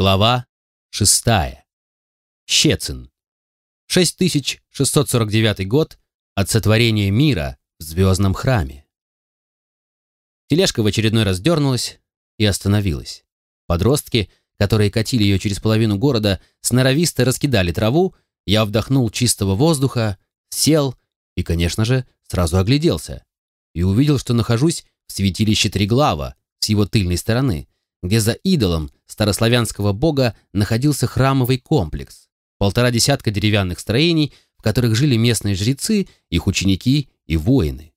Глава шестая. Щецин. 6649 год от сотворения мира в звездном храме. Тележка в очередной раз дернулась и остановилась. Подростки, которые катили ее через половину города, сноровисто раскидали траву, я вдохнул чистого воздуха, сел и, конечно же, сразу огляделся и увидел, что нахожусь в святилище Триглава с его тыльной стороны, где за идолом старославянского бога находился храмовый комплекс, полтора десятка деревянных строений, в которых жили местные жрецы, их ученики и воины.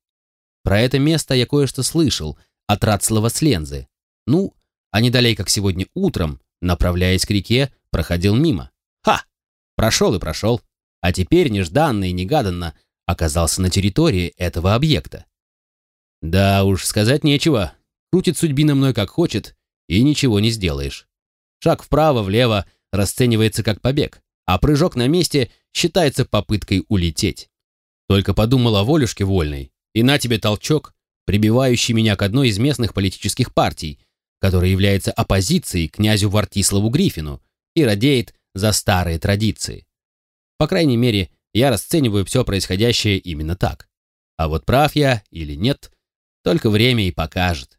Про это место я кое-что слышал от Рацлава Слензы. Ну, а не далее, как сегодня утром, направляясь к реке, проходил мимо. Ха! Прошел и прошел. А теперь нежданно и негаданно оказался на территории этого объекта. Да уж, сказать нечего. Крутит судьбина мной как хочет, и ничего не сделаешь. Шаг вправо-влево расценивается как побег, а прыжок на месте считается попыткой улететь. Только подумал о волюшке вольной, и на тебе толчок, прибивающий меня к одной из местных политических партий, которая является оппозицией князю Вартиславу Гриффину и радеет за старые традиции. По крайней мере, я расцениваю все происходящее именно так. А вот прав я или нет, только время и покажет.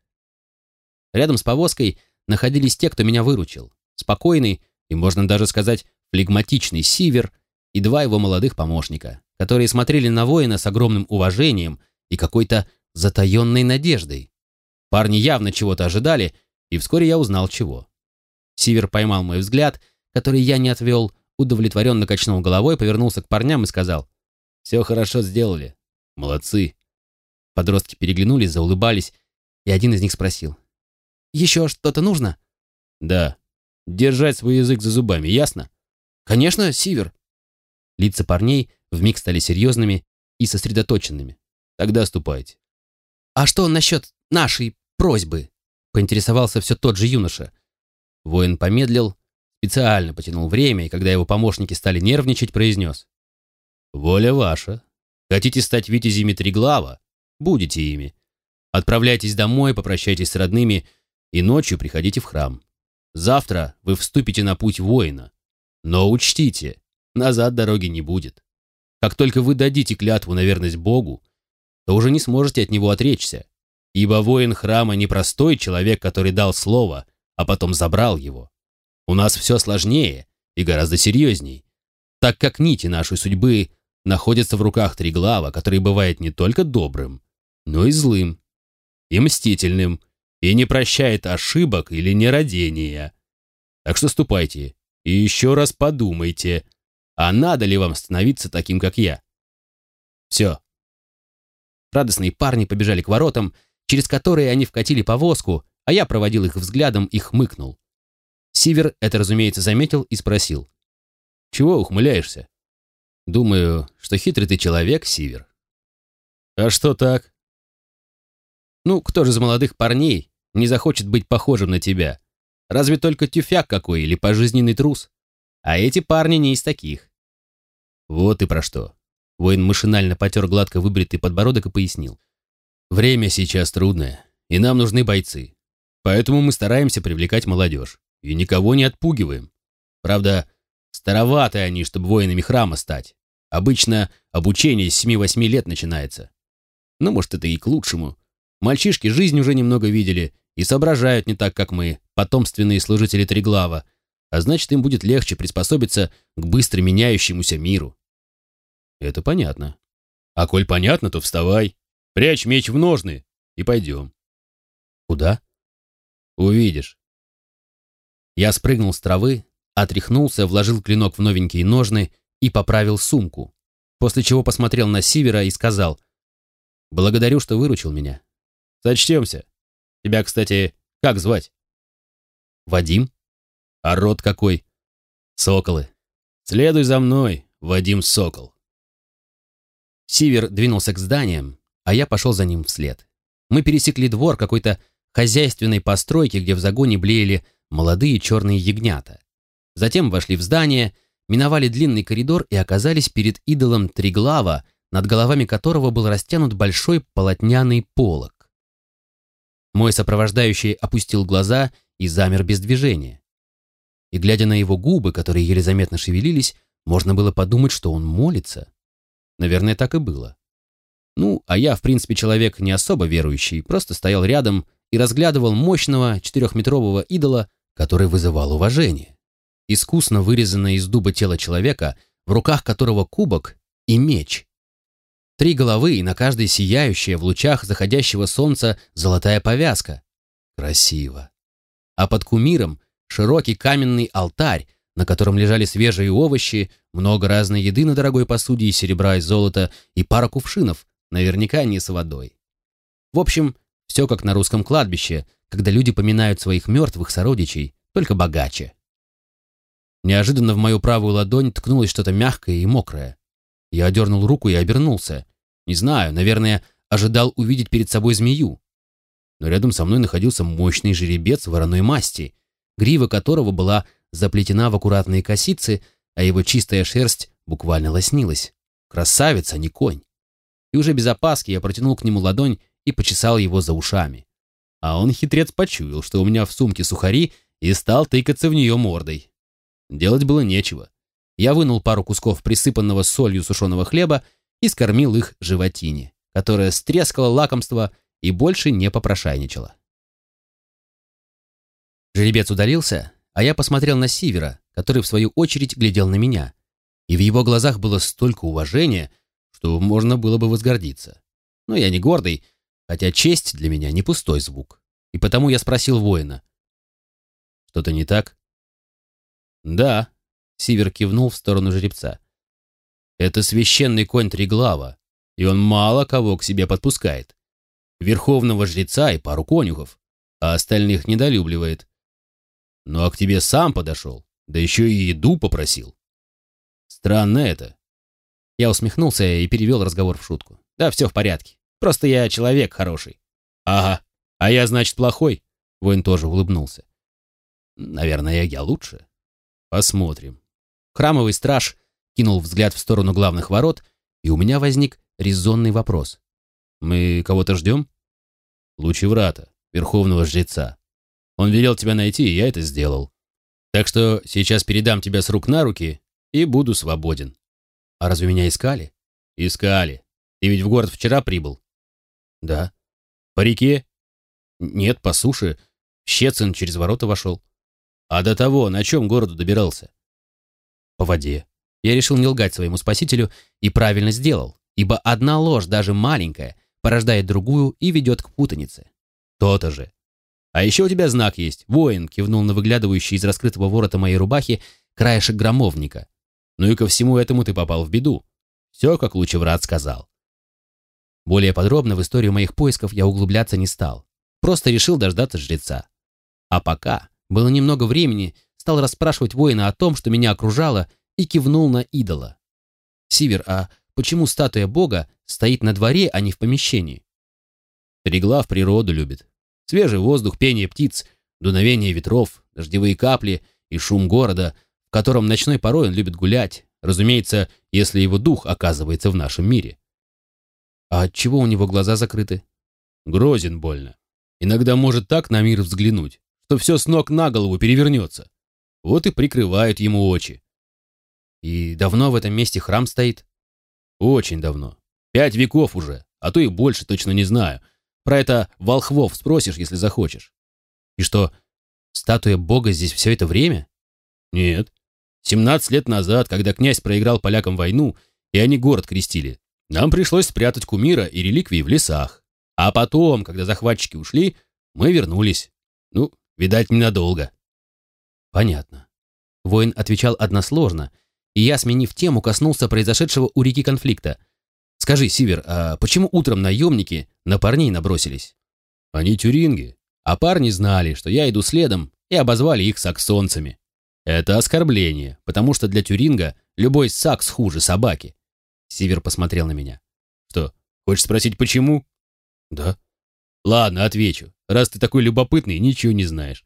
Рядом с повозкой находились те, кто меня выручил. Спокойный и, можно даже сказать, флегматичный Сивер и два его молодых помощника, которые смотрели на воина с огромным уважением и какой-то затаенной надеждой. Парни явно чего-то ожидали, и вскоре я узнал чего. Сивер поймал мой взгляд, который я не отвел, удовлетворенно качнул головой, повернулся к парням и сказал, «Все хорошо сделали. Молодцы». Подростки переглянулись, заулыбались, и один из них спросил, еще что-то нужно?» «Да. Держать свой язык за зубами, ясно?» «Конечно, Сивер». Лица парней вмиг стали серьезными и сосредоточенными. «Тогда ступайте». «А что насчет нашей просьбы?» поинтересовался все тот же юноша. Воин помедлил, специально потянул время, и когда его помощники стали нервничать, произнес. «Воля ваша. Хотите стать витязями Триглава? Будете ими. Отправляйтесь домой, попрощайтесь с родными и ночью приходите в храм. Завтра вы вступите на путь воина. Но учтите, назад дороги не будет. Как только вы дадите клятву на верность Богу, то уже не сможете от него отречься, ибо воин храма не простой человек, который дал слово, а потом забрал его. У нас все сложнее и гораздо серьезней, так как нити нашей судьбы находятся в руках Триглава, который бывает не только добрым, но и злым, и мстительным, и не прощает ошибок или нерадения. Так что ступайте и еще раз подумайте, а надо ли вам становиться таким, как я. Все. Радостные парни побежали к воротам, через которые они вкатили повозку, а я проводил их взглядом и хмыкнул. Сивер это, разумеется, заметил и спросил. «Чего ухмыляешься?» «Думаю, что хитрый ты человек, Сивер». «А что так?» «Ну, кто же из молодых парней не захочет быть похожим на тебя. Разве только тюфяк какой или пожизненный трус. А эти парни не из таких. Вот и про что. Воин машинально потер гладко выбритый подбородок и пояснил. Время сейчас трудное, и нам нужны бойцы. Поэтому мы стараемся привлекать молодежь. И никого не отпугиваем. Правда, староваты они, чтобы воинами храма стать. Обычно обучение с 7-8 лет начинается. Ну, может, это и к лучшему. Мальчишки жизнь уже немного видели и соображают не так, как мы, потомственные служители Триглава, а значит, им будет легче приспособиться к быстро меняющемуся миру. Это понятно. А коль понятно, то вставай, прячь меч в ножны и пойдем. Куда? Увидишь. Я спрыгнул с травы, отряхнулся, вложил клинок в новенькие ножны и поправил сумку, после чего посмотрел на Сивера и сказал, «Благодарю, что выручил меня. Сочтемся. Тебя, кстати, как звать? Вадим? А род какой? Соколы. Следуй за мной, Вадим Сокол. Сивер двинулся к зданиям, а я пошел за ним вслед. Мы пересекли двор какой-то хозяйственной постройки, где в загоне блеяли молодые черные ягнята. Затем вошли в здание, миновали длинный коридор и оказались перед идолом Триглава, над головами которого был растянут большой полотняный полог. Мой сопровождающий опустил глаза и замер без движения. и, глядя на его губы, которые еле заметно шевелились, можно было подумать, что он молится. Наверное, так и было. Ну, а я, в принципе, человек не особо верующий, просто стоял рядом и разглядывал мощного четырехметрового идола, который вызывал уважение. Искусно вырезанное из дуба тело человека, в руках которого кубок и меч. Три головы и на каждой сияющая в лучах заходящего солнца золотая повязка. Красиво. А под кумиром широкий каменный алтарь, на котором лежали свежие овощи, много разной еды на дорогой посуде из серебра и золота и пара кувшинов, наверняка не с водой. В общем, все как на русском кладбище, когда люди поминают своих мертвых сородичей, только богаче. Неожиданно в мою правую ладонь ткнулось что-то мягкое и мокрое. Я одернул руку и обернулся. Не знаю, наверное, ожидал увидеть перед собой змею. Но рядом со мной находился мощный жеребец вороной масти, грива которого была заплетена в аккуратные косицы, а его чистая шерсть буквально лоснилась. Красавец, а не конь. И уже без опаски я протянул к нему ладонь и почесал его за ушами. А он, хитрец, почуял, что у меня в сумке сухари, и стал тыкаться в нее мордой. Делать было нечего. Я вынул пару кусков присыпанного солью сушеного хлеба и скормил их животине, которая стрескала лакомство и больше не попрошайничала. Жеребец удалился, а я посмотрел на Сивера, который в свою очередь глядел на меня. И в его глазах было столько уважения, что можно было бы возгордиться. Но я не гордый, хотя честь для меня не пустой звук. И потому я спросил воина. «Что-то не так?» «Да», — Сивер кивнул в сторону жеребца. «Это священный конь Триглава, и он мало кого к себе подпускает. Верховного жреца и пару конюхов, а остальных недолюбливает. Ну а к тебе сам подошел, да еще и еду попросил. Странно это. Я усмехнулся и перевел разговор в шутку. Да, все в порядке. Просто я человек хороший. Ага. А я, значит, плохой? Воин тоже улыбнулся. Наверное, я лучше. Посмотрим. Храмовый страж кинул взгляд в сторону главных ворот, и у меня возник резонный вопрос. Мы кого-то ждем? Лучи врата, верховного жреца. Он велел тебя найти, и я это сделал. Так что сейчас передам тебя с рук на руки и буду свободен. А разве меня искали? Искали. Ты ведь в город вчера прибыл? Да. По реке? Нет, по суше. Щецин через ворота вошел. А до того на чем городу добирался? По воде. Я решил не лгать своему спасителю и правильно сделал, ибо одна ложь, даже маленькая, порождает другую и ведет к путанице. То-то же. «А еще у тебя знак есть. Воин», — кивнул на выглядывающий из раскрытого ворота моей рубахи краешек громовника. «Ну и ко всему этому ты попал в беду. Все, как Лучеврат сказал». Более подробно в историю моих поисков я углубляться не стал. Просто решил дождаться жреца. А пока было немного времени, стал расспрашивать воина о том, что меня окружало, и кивнул на идола. «Сивер, а почему статуя бога стоит на дворе, а не в помещении?» «Треглав природу любит», Свежий воздух, пение птиц, дуновение ветров, дождевые капли и шум города, в котором ночной порой он любит гулять, разумеется, если его дух оказывается в нашем мире. А от чего у него глаза закрыты? Грозен больно. Иногда может так на мир взглянуть, что все с ног на голову перевернется. Вот и прикрывают ему очи. И давно в этом месте храм стоит? Очень давно. Пять веков уже, а то и больше, точно не знаю. Про это волхвов спросишь, если захочешь. И что, статуя бога здесь все это время? Нет. 17 лет назад, когда князь проиграл полякам войну, и они город крестили, нам пришлось спрятать кумира и реликвии в лесах. А потом, когда захватчики ушли, мы вернулись. Ну, видать, ненадолго. Понятно. Воин отвечал односложно, и я, сменив тему, коснулся произошедшего у реки конфликта – Скажи, Сивер, а почему утром наемники на парней набросились? Они тюринги, а парни знали, что я иду следом, и обозвали их саксонцами. Это оскорбление, потому что для тюринга любой сакс хуже собаки. Сивер посмотрел на меня. Что, хочешь спросить, почему? Да. Ладно, отвечу. Раз ты такой любопытный, ничего не знаешь.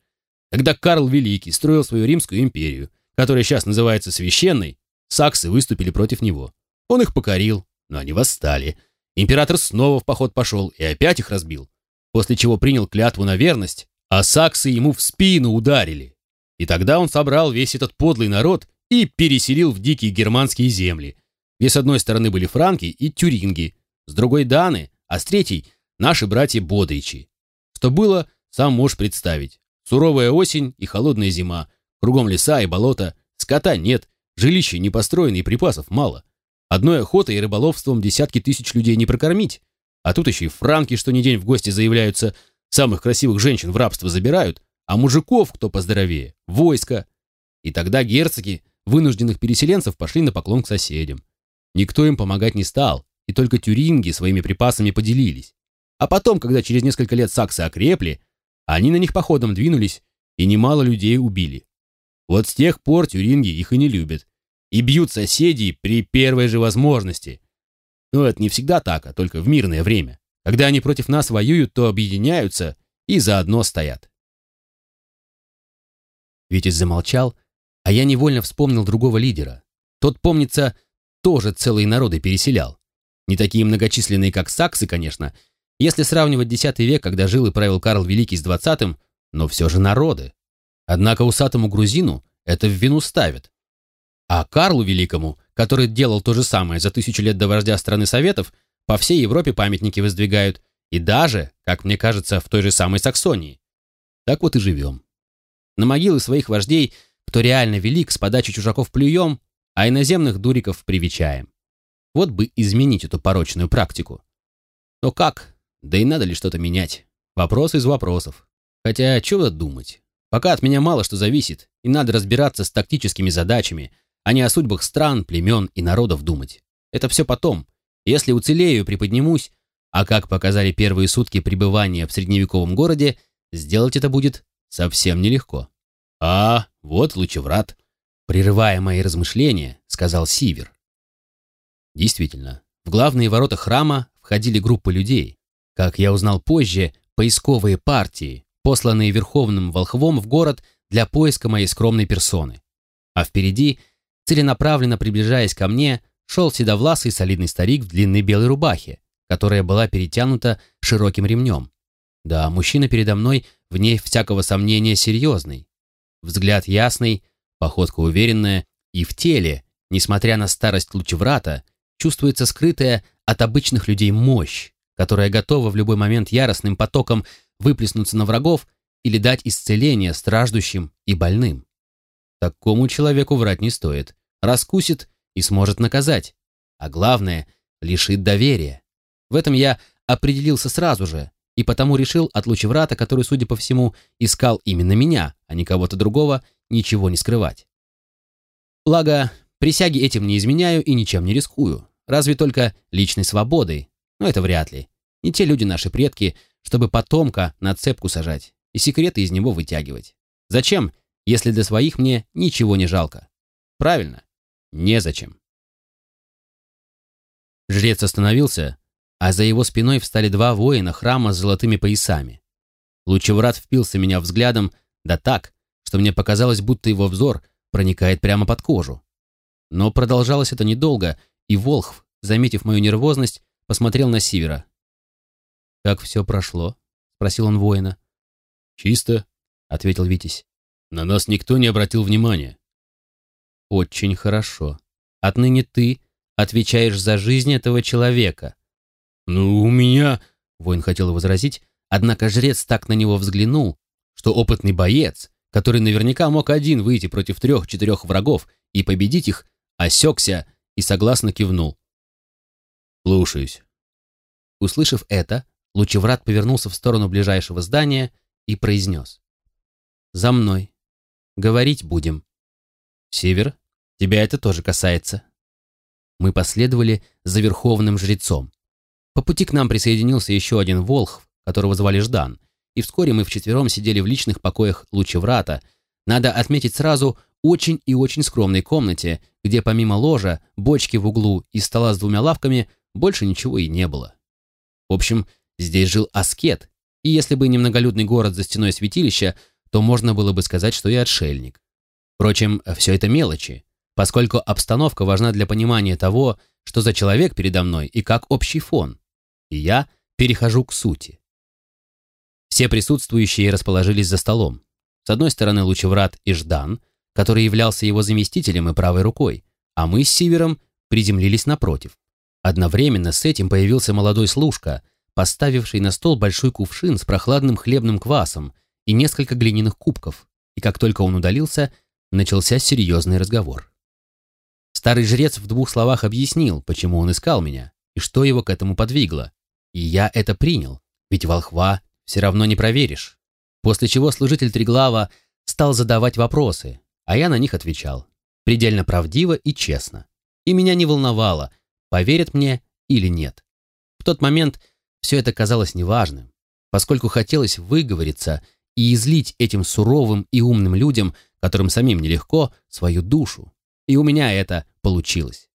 Когда Карл Великий строил свою Римскую империю, которая сейчас называется Священной, саксы выступили против него. Он их покорил, но они восстали. Император снова в поход пошел и опять их разбил, после чего принял клятву на верность, а саксы ему в спину ударили. И тогда он собрал весь этот подлый народ и переселил в дикие германские земли, где с одной стороны были франки и тюринги, с другой даны, а с третьей — наши братья Бодричи. Что было, сам можешь представить. Суровая осень и холодная зима, кругом леса и болота, скота нет, жилища не построены и припасов мало. Одной охотой и рыболовством десятки тысяч людей не прокормить. А тут еще и франки, что ни день в гости заявляются, самых красивых женщин в рабство забирают, а мужиков, кто поздоровее, войско. И тогда герцоги вынужденных переселенцев пошли на поклон к соседям. Никто им помогать не стал, и только тюринги своими припасами поделились. А потом, когда через несколько лет саксы окрепли, они на них походом двинулись и немало людей убили. Вот с тех пор тюринги их и не любят. И бьют соседей при первой же возможности. Но это не всегда так, а только в мирное время. Когда они против нас воюют, то объединяются и заодно стоят. Витязь замолчал, а я невольно вспомнил другого лидера. Тот, помнится, тоже целые народы переселял. Не такие многочисленные, как саксы, конечно, если сравнивать X век, когда жил и правил Карл Великий с XX, но все же народы. Однако усатому грузину это в вину ставят. А Карлу Великому, который делал то же самое за тысячу лет до вождя страны Советов, по всей Европе памятники воздвигают, и даже, как мне кажется, в той же самой Саксонии. Так вот и живем. На могилы своих вождей, кто реально велик, с подачи чужаков плюем, а иноземных дуриков привечаем. Вот бы изменить эту порочную практику. Но как? Да и надо ли что-то менять? Вопрос из вопросов. Хотя, чего думать? Пока от меня мало что зависит, и надо разбираться с тактическими задачами, а не о судьбах стран, племен и народов думать. Это все потом. Если уцелею, приподнимусь, а как показали первые сутки пребывания в средневековом городе, сделать это будет совсем нелегко. А, вот лучеврат. Прерывая мои размышления, сказал Сивер. Действительно, в главные ворота храма входили группы людей. Как я узнал позже, поисковые партии, посланные Верховным Волхвом в город для поиска моей скромной персоны. А впереди, целенаправленно приближаясь ко мне, шел седовласый солидный старик в длинной белой рубахе, которая была перетянута широким ремнем. Да, мужчина передо мной, в ней всякого сомнения, серьезный. Взгляд ясный, походка уверенная, и в теле, несмотря на старость лучеврата, чувствуется скрытая от обычных людей мощь, которая готова в любой момент яростным потоком выплеснуться на врагов или дать исцеление страждущим и больным. Такому человеку врать не стоит. Раскусит и сможет наказать. А главное, лишит доверия. В этом я определился сразу же, и потому решил от лучеврата, который, судя по всему, искал именно меня, а не кого-то другого, ничего не скрывать. Благо, Присяги этим не изменяю и ничем не рискую. Разве только личной свободой. Но это вряд ли. Не те люди наши предки, чтобы потомка на цепку сажать и секреты из него вытягивать. Зачем, если для своих мне ничего не жалко? Правильно, незачем. Жрец остановился, а за его спиной встали два воина храма с золотыми поясами. Лучеврат впился меня взглядом, да так, что мне показалось, будто его взор проникает прямо под кожу. Но продолжалось это недолго, и Волхв, заметив мою нервозность, посмотрел на Сивера. «Как все прошло?» — спросил он воина. «Чисто», — ответил Витязь. «На нас никто не обратил внимания». «Очень хорошо. Отныне ты отвечаешь за жизнь этого человека». «Ну, у меня...» — воин хотел возразить, однако жрец так на него взглянул, что опытный боец, который наверняка мог один выйти против трех-четырех врагов и победить их, осекся и согласно кивнул. «Слушаюсь». Услышав это, Лучеврат повернулся в сторону ближайшего здания и произнес. «За мной. Говорить будем. Север, тебя это тоже касается». Мы последовали за верховным жрецом. По пути к нам присоединился еще один волхв, которого звали Ждан, и вскоре мы вчетвером сидели в личных покоях Лучеврата. Надо отметить сразу, очень и очень скромной комнате, где помимо ложа, бочки в углу и стола с двумя лавками больше ничего и не было. В общем, здесь жил аскет, и если бы не многолюдный город за стеной святилища, то можно было бы сказать, что и отшельник. Впрочем, все это мелочи, поскольку обстановка важна для понимания того, что за человек передо мной и как общий фон. И я перехожу к сути. Все присутствующие расположились за столом. С одной стороны Лучеврат и Ждан, который являлся его заместителем и правой рукой, а мы с Сивером приземлились напротив. Одновременно с этим появился молодой служка, поставивший на стол большой кувшин с прохладным хлебным квасом и несколько глиняных кубков, и как только он удалился, начался серьезный разговор. Старый жрец в двух словах объяснил, почему он искал меня и что его к этому подвигло. И я это принял, ведь волхва все равно не проверишь. После чего служитель Триглава стал задавать вопросы, а я на них отвечал. Предельно правдиво и честно. И меня не волновало, поверят мне или нет. В тот момент все это казалось неважным, поскольку хотелось выговориться и излить этим суровым и умным людям, которым самим нелегко, свою душу. И у меня это получилось.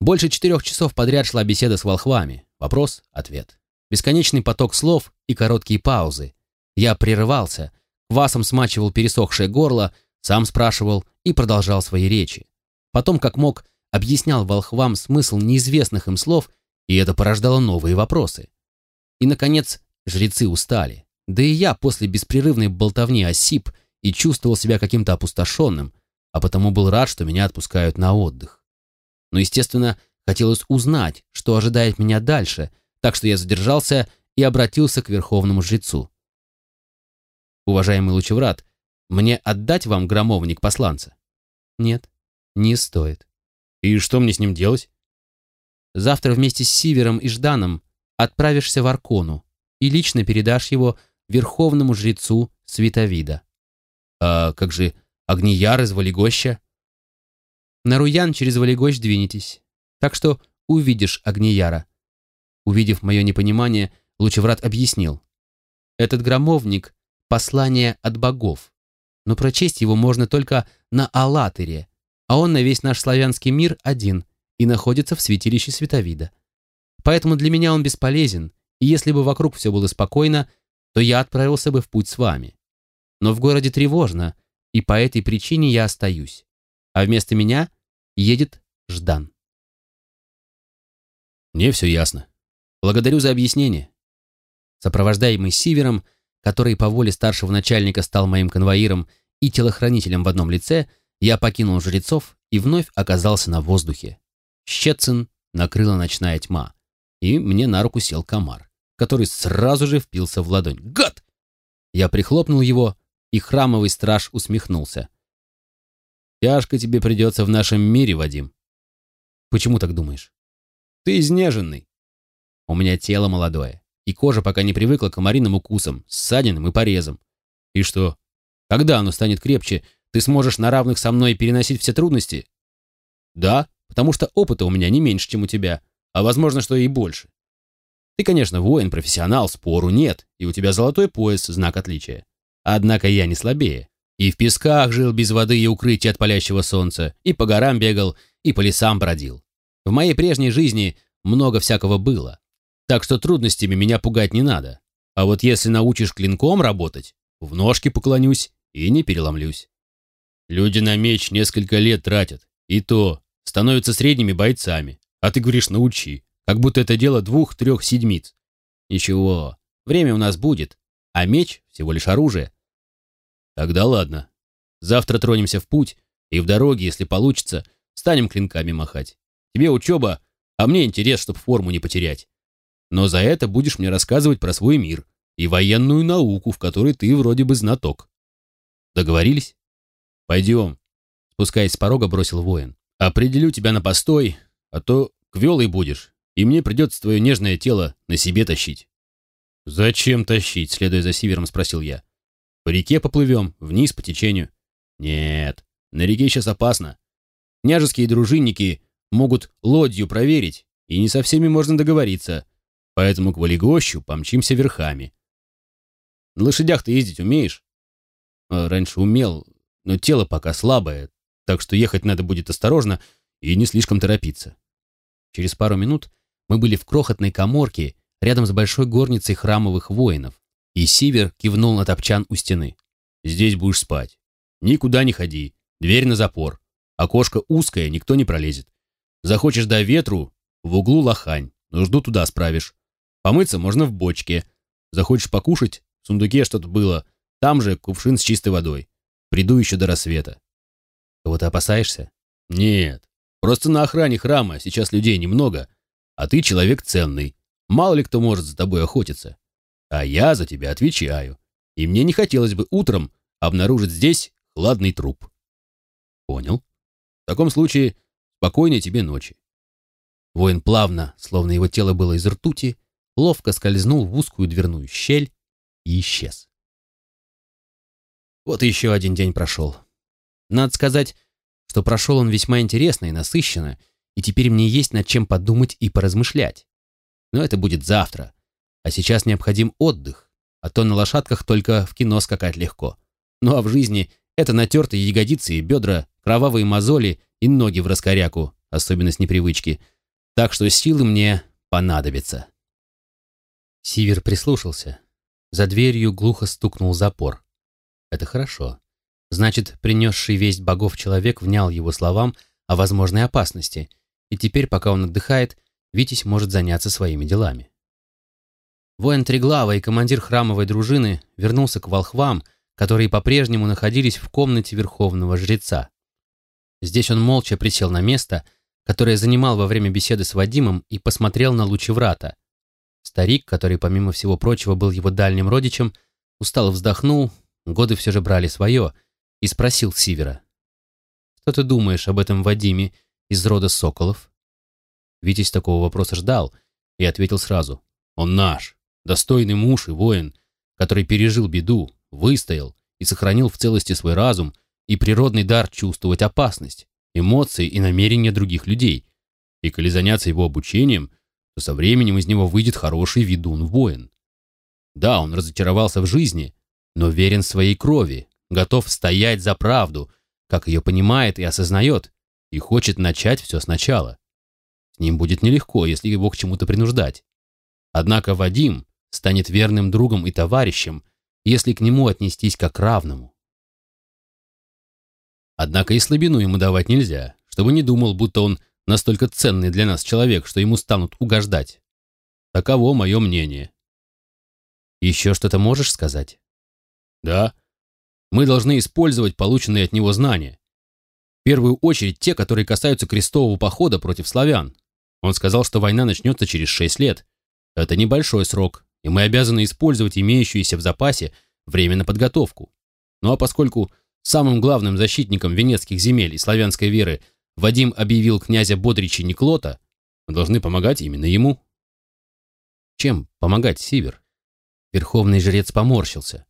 Больше четырех часов подряд шла беседа с волхвами. Вопрос, ответ. Бесконечный поток слов и короткие паузы. Я прерывался, квасом смачивал пересохшее горло, сам спрашивал и продолжал свои речи. Потом, как мог, объяснял волхвам смысл неизвестных им слов, и это порождало новые вопросы. И, наконец, жрецы устали. Да и я после беспрерывной болтовни осип и чувствовал себя каким-то опустошенным, а потому был рад, что меня отпускают на отдых. Но, естественно, хотелось узнать, что ожидает меня дальше, так что я задержался и обратился к верховному жрецу. «Уважаемый Лучеврат, мне отдать вам громовник посланца?» «Нет, не стоит». «И что мне с ним делать?» «Завтра вместе с Сивером и Жданом отправишься в Аркону и лично передашь его верховному жрецу Световида». «А как же Огнияр из Валегоща?» «На Руян через Валегощ двинетесь, так что увидишь Огнияра». Увидев мое непонимание, Лучеврат объяснил. «Этот громовник — послание от богов но прочесть его можно только на Аллатере, а он на весь наш славянский мир один и находится в святилище Световида. Поэтому для меня он бесполезен, и если бы вокруг все было спокойно, то я отправился бы в путь с вами. Но в городе тревожно, и по этой причине я остаюсь. А вместо меня едет Ждан. Мне все ясно. Благодарю за объяснение. Сопровождаемый Сивером, который по воле старшего начальника стал моим конвоиром и телохранителем в одном лице, я покинул жрецов и вновь оказался на воздухе. Щецин накрыла ночная тьма, и мне на руку сел комар, который сразу же впился в ладонь. «Гад!» Я прихлопнул его, и храмовый страж усмехнулся. «Тяжко тебе придется в нашем мире, Вадим». «Почему так думаешь?» «Ты изнеженный». «У меня тело молодое и кожа пока не привыкла к комариным укусам, ссадинам и порезам. И что? Когда оно станет крепче, ты сможешь на равных со мной переносить все трудности? Да, потому что опыта у меня не меньше, чем у тебя, а возможно, что и больше. Ты, конечно, воин, профессионал, спору нет, и у тебя золотой пояс, знак отличия. Однако я не слабее. И в песках жил без воды и укрытия от палящего солнца, и по горам бегал, и по лесам бродил. В моей прежней жизни много всякого было, так что трудностями меня пугать не надо. А вот если научишь клинком работать, в ножки поклонюсь и не переломлюсь. Люди на меч несколько лет тратят, и то становятся средними бойцами. А ты говоришь «научи», как будто это дело двух-трех седмиц. Ничего, время у нас будет, а меч всего лишь оружие. Тогда ладно. Завтра тронемся в путь, и в дороге, если получится, станем клинками махать. Тебе учеба, а мне интерес, чтобы форму не потерять. Но за это будешь мне рассказывать про свой мир и военную науку, в которой ты вроде бы знаток. Договорились? Пойдем. Спускаясь с порога, бросил воин. Определю тебя на постой, а то квелый будешь, и мне придется твое нежное тело на себе тащить. Зачем тащить? Следуя за Сивером, спросил я. По реке поплывем, вниз по течению. Нет, на реке сейчас опасно. Княжеские дружинники могут лодью проверить, и не со всеми можно договориться поэтому к Валегощу помчимся верхами. На лошадях ты ездить умеешь? А, раньше умел, но тело пока слабое, так что ехать надо будет осторожно и не слишком торопиться. Через пару минут мы были в крохотной коморке рядом с большой горницей храмовых воинов, и Сивер кивнул на топчан у стены. «Здесь будешь спать. Никуда не ходи. Дверь на запор. Окошко узкое, никто не пролезет. Захочешь до ветру, в углу лохань. Нужду туда справишь. Помыться можно в бочке. Захочешь покушать? В сундуке что-то было. Там же кувшин с чистой водой. Приду еще до рассвета. Кого ты опасаешься? Нет, просто на охране храма сейчас людей немного, а ты человек ценный. Мало ли кто может за тобой охотиться. А я за тебя отвечаю. И мне не хотелось бы утром обнаружить здесь хладный труп. Понял. В таком случае спокойной тебе ночи. Воин плавно, словно его тело было из ртути, ловко скользнул в узкую дверную щель и исчез. Вот еще один день прошел. Надо сказать, что прошел он весьма интересно и насыщенно, и теперь мне есть над чем подумать и поразмышлять. Но это будет завтра. А сейчас необходим отдых, а то на лошадках только в кино скакать легко. Ну а в жизни это натертые ягодицы и бедра, кровавые мозоли и ноги в раскоряку, особенно с непривычки. Так что силы мне понадобятся. Сивер прислушался. За дверью глухо стукнул запор. Это хорошо. Значит, принесший весть богов человек внял его словам о возможной опасности, и теперь, пока он отдыхает, Витязь может заняться своими делами. Воин Триглава и командир храмовой дружины вернулся к волхвам, которые по-прежнему находились в комнате верховного жреца. Здесь он молча присел на место, которое занимал во время беседы с Вадимом, и посмотрел на Лучеврата. Старик, который, помимо всего прочего, был его дальним родичем, устало вздохнул, годы все же брали свое, и спросил Сивера. «Что ты думаешь об этом Вадиме из рода Соколов?» Витязь такого вопроса ждал и ответил сразу. «Он наш, достойный муж и воин, который пережил беду, выстоял и сохранил в целости свой разум и природный дар чувствовать опасность, эмоции и намерения других людей. И коли заняться его обучением, то со временем из него выйдет хороший ведун-воин. Да, он разочаровался в жизни, но верен своей крови, готов стоять за правду, как ее понимает и осознает, и хочет начать все сначала. С ним будет нелегко, если его к чему-то принуждать. Однако Вадим станет верным другом и товарищем, если к нему отнестись как к равному. Однако и слабину ему давать нельзя, чтобы не думал, будто он настолько ценный для нас человек, что ему станут угождать. Таково мое мнение. Еще что-то можешь сказать? Да. Мы должны использовать полученные от него знания. В первую очередь те, которые касаются крестового похода против славян. Он сказал, что война начнется через шесть лет. Это небольшой срок, и мы обязаны использовать имеющееся в запасе время на подготовку. Ну а поскольку самым главным защитником венецких земель и славянской веры Вадим объявил князя Бодрича Никлота, мы должны помогать именно ему. Чем помогать, Сивер? Верховный жрец поморщился.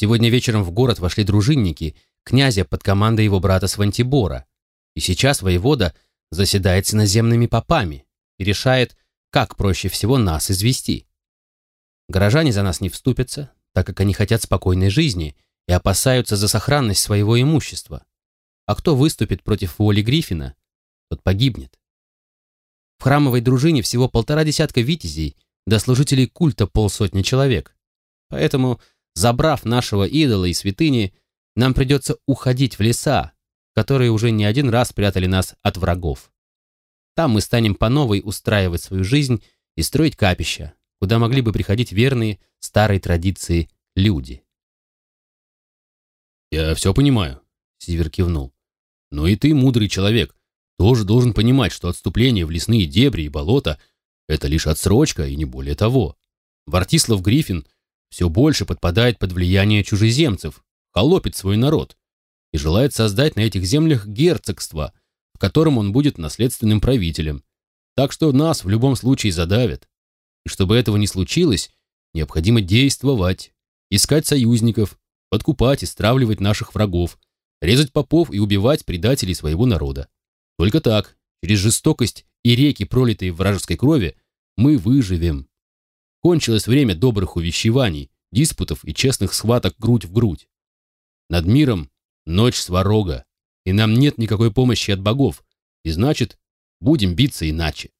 Сегодня вечером в город вошли дружинники князя под командой его брата Свантибора, и сейчас воевода заседает с иноземными попами и решает, как проще всего нас извести. Горожане за нас не вступятся, так как они хотят спокойной жизни и опасаются за сохранность своего имущества. А кто выступит против воли Гриффина, тот погибнет. В храмовой дружине всего полтора десятка витязей, до служителей культа полсотни человек. Поэтому, забрав нашего идола и святыни, нам придется уходить в леса, которые уже не один раз прятали нас от врагов. Там мы станем по новой устраивать свою жизнь и строить капища, куда могли бы приходить верные старой традиции люди. «Я все понимаю», — Сивер кивнул. «Но и ты, мудрый человек, тоже должен понимать, что отступление в лесные дебри и болота — это лишь отсрочка и не более того. Вартислав Гриффин все больше подпадает под влияние чужеземцев, холопит свой народ и желает создать на этих землях герцогство, в котором он будет наследственным правителем. Так что нас в любом случае задавят. И чтобы этого не случилось, необходимо действовать, искать союзников, подкупать и стравливать наших врагов, резать попов и убивать предателей своего народа. Только так, через жестокость и реки, пролитые вражеской крови, мы выживем. Кончилось время добрых увещеваний, диспутов и честных схваток грудь в грудь. Над миром ночь сварога, и нам нет никакой помощи от богов, и значит, будем биться иначе.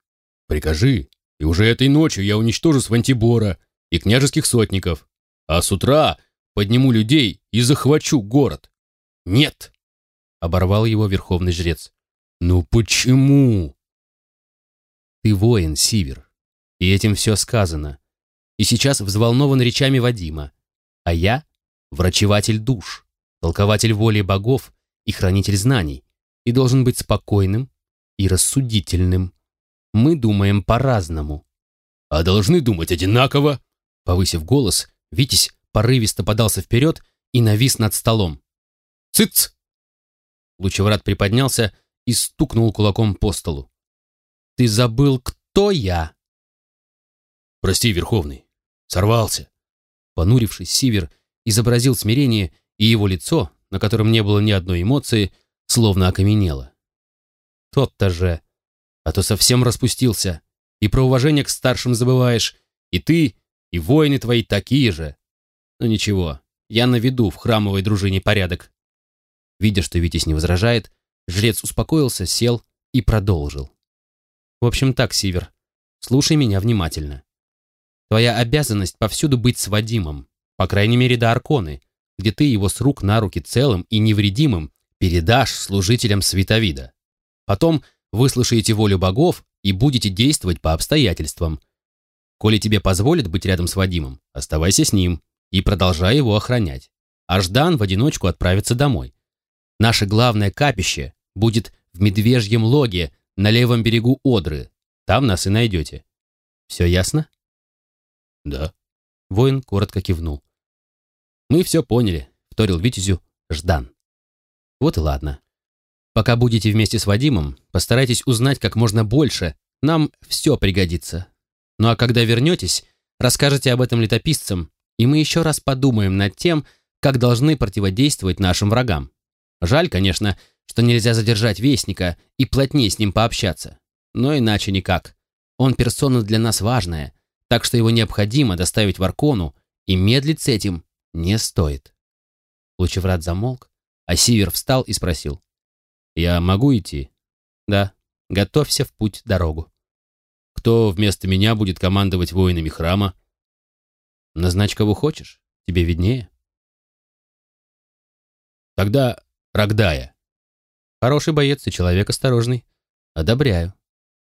Прикажи, и уже этой ночью я уничтожу Свантибора и княжеских сотников, а с утра подниму людей и захвачу город. Нет, оборвал его верховный жрец. Ну почему? Ты воин, Сивер, и этим все сказано. И сейчас взволнован речами Вадима, а я врачеватель душ, толкователь воли богов и хранитель знаний, и должен быть спокойным и рассудительным. Мы думаем по-разному. А должны думать одинаково. Повысив голос, Витязь порывисто подался вперед и навис над столом. «Цыц!» Лучеврат приподнялся и стукнул кулаком по столу. «Ты забыл, кто я?» «Прости, Верховный, сорвался». Понурившись, Сивер изобразил смирение, и его лицо, на котором не было ни одной эмоции, словно окаменело. «Тот-то же! А то совсем распустился, и про уважение к старшим забываешь, и ты, и воины твои такие же. Но ну ничего, я наведу в храмовой дружине порядок». Видя, что Витязь не возражает, жрец успокоился, сел и продолжил. «В общем так, Сивер, слушай меня внимательно. Твоя обязанность повсюду быть с Вадимом, по крайней мере до Арконы, где ты его с рук на руки целым и невредимым передашь служителям Световида. Потом выслушаете волю богов и будете действовать по обстоятельствам. Коли тебе позволят быть рядом с Вадимом, оставайся с ним и продолжай его охранять. А Ждан в одиночку отправится домой. Наше главное капище будет в Медвежьем логе на левом берегу Одры. Там нас и найдете. Все ясно? Да. Воин коротко кивнул. Мы все поняли, вторил Витязю Ждан. Вот и ладно. Пока будете вместе с Вадимом, постарайтесь узнать как можно больше. Нам все пригодится. Ну а когда вернетесь, расскажете об этом летописцам, и мы еще раз подумаем над тем, как должны противодействовать нашим врагам. Жаль, конечно, что нельзя задержать Вестника и плотнее с ним пообщаться. Но иначе никак. Он персона для нас важная, так что его необходимо доставить в Аркону, и медлить с этим не стоит. Лучеврат замолк, а Сивер встал и спросил. «Я могу идти?» «Да. Готовься в путь дорогу». «Кто вместо меня будет командовать воинами храма?» «Назначь кого хочешь. Тебе виднее». «Тогда Рогдая». «Хороший боец и человек осторожный. Одобряю».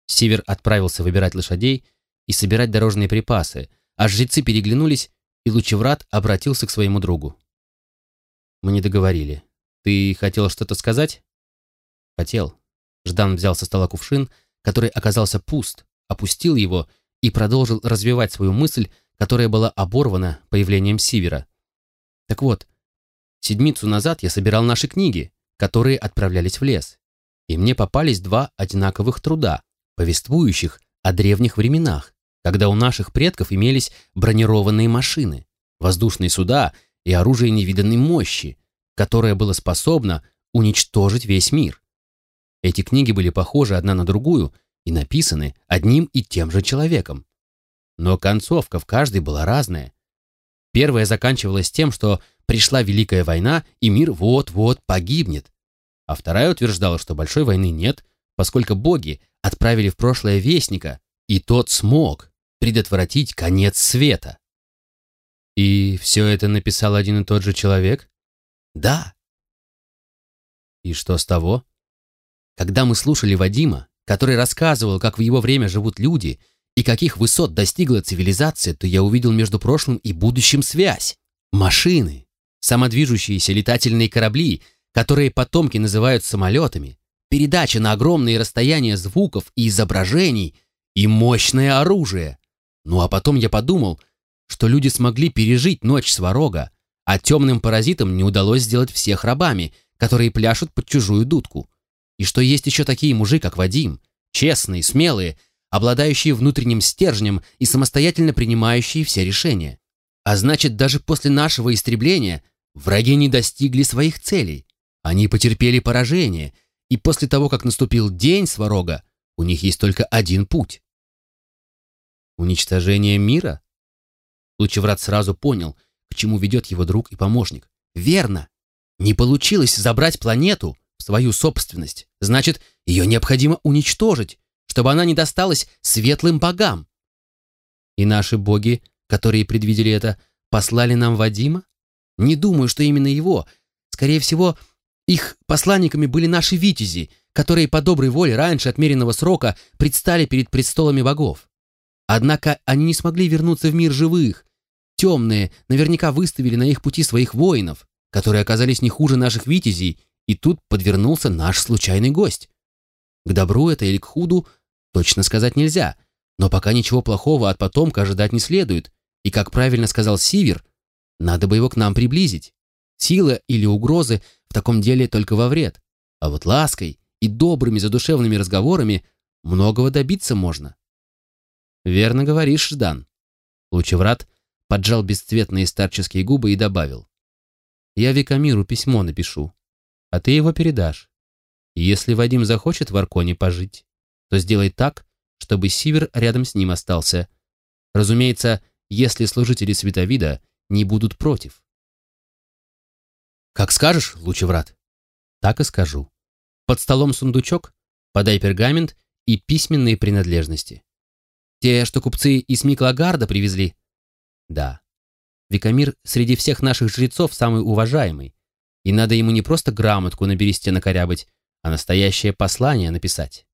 Сивер отправился выбирать лошадей и собирать дорожные припасы, а жрецы переглянулись, и Лучеврат обратился к своему другу. «Мы не договорили. Ты хотел что-то сказать?» «Хотел». Ждан взял со стола кувшин, который оказался пуст, опустил его и продолжил развивать свою мысль, которая была оборвана появлением Сивера. «Так вот, седмицу назад я собирал наши книги, которые отправлялись в лес, и мне попались два одинаковых труда, повествующих о древних временах, когда у наших предков имелись бронированные машины, воздушные суда и оружие невиданной мощи, которое было способно уничтожить весь мир. Эти книги были похожи одна на другую и написаны одним и тем же человеком. Но концовка в каждой была разная. Первая заканчивалась тем, что пришла Великая война, и мир вот-вот погибнет. А вторая утверждала, что большой войны нет, поскольку боги отправили в прошлое вестника, и тот смог предотвратить конец света. И все это написал один и тот же человек? Да. И что с того? Когда мы слушали Вадима, который рассказывал, как в его время живут люди и каких высот достигла цивилизация, то я увидел между прошлым и будущим связь. Машины, самодвижущиеся летательные корабли, которые потомки называют самолетами, передача на огромные расстояния звуков и изображений и мощное оружие. Ну а потом я подумал, что люди смогли пережить ночь сварога, а темным паразитам не удалось сделать всех рабами, которые пляшут под чужую дудку. И что есть еще такие мужи, как Вадим, честные, смелые, обладающие внутренним стержнем и самостоятельно принимающие все решения. А значит, даже после нашего истребления враги не достигли своих целей. Они потерпели поражение, и после того, как наступил день сварога, у них есть только один путь Уничтожение мира? Лучеврат сразу понял, к чему ведет его друг и помощник. Верно. Не получилось забрать планету в свою собственность. Значит, ее необходимо уничтожить, чтобы она не досталась светлым богам. И наши боги, которые предвидели это, послали нам Вадима? Не думаю, что именно его. Скорее всего, их посланниками были наши витязи, которые по доброй воле раньше отмеренного срока предстали перед престолами богов. Однако они не смогли вернуться в мир живых. темные наверняка выставили на их пути своих воинов, которые оказались не хуже наших витязей, и тут подвернулся наш случайный гость. К добру это или к худу точно сказать нельзя, но пока ничего плохого от потомка ожидать не следует, и, как правильно сказал Сивер, надо бы его к нам приблизить. Сила или угрозы в таком деле только во вред, а вот лаской и добрыми задушевными разговорами многого добиться можно. Верно говоришь, Ждан. Лучеврат поджал бесцветные старческие губы и добавил. Я Викамиру письмо напишу, а ты его передашь. Если Вадим захочет в Арконе пожить, то сделай так, чтобы Сивер рядом с ним остался. Разумеется, если служители Световида не будут против. Как скажешь, Лучеврат. Так и скажу. Под столом сундучок, подай пергамент и письменные принадлежности. Те, что купцы из Миклагарда привезли? Да. Викамир среди всех наших жрецов самый уважаемый, и надо ему не просто грамотку на бересте накорябать, а настоящее послание написать.